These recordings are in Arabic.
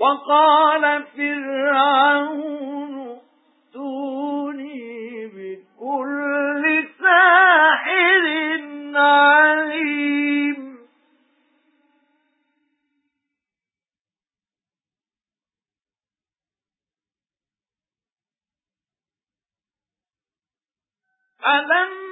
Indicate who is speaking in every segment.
Speaker 1: وقال فرعون ائتوني بكل ساحر عليم. فلما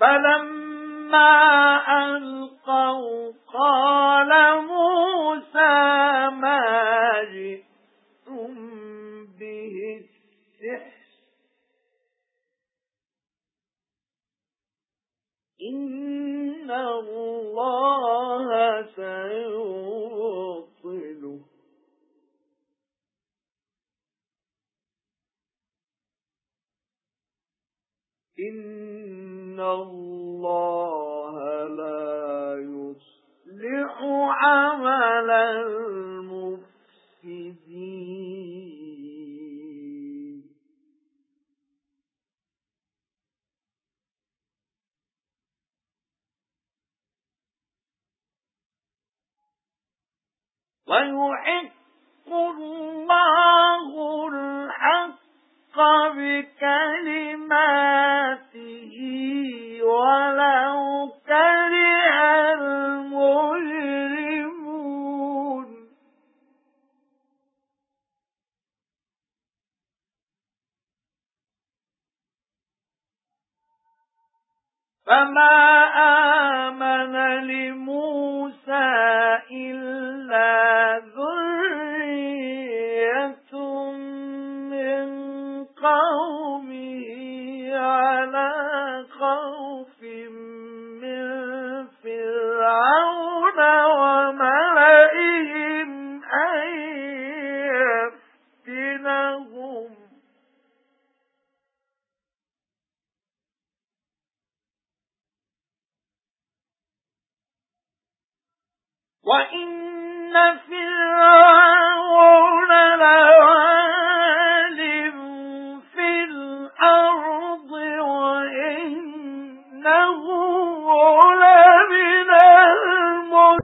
Speaker 1: فَلَمَّا أَلْقَوْا قَالَ مُوسَى مَا جِئْتُمْ بِهِ السِّحْرُ إِنَّ اللَّهَ سَيُبْطِلُهُ. إِنَّ إِنَّ اللَّهَ لَا يُصْلِحُ عَمَلَ الْمُفْسِدِينَ. وَيُحِقُّ اللَّهُ الْحَقَّ بِكَلِمَاتِهِ. فَمَا آمَنَ لِمُوسَى إِلَّا ذُرِّيَّةٌ مِنْ قَوْمِهِ عَلَى خَوْفٍ وَإِنَّ فِرْعَوْنَ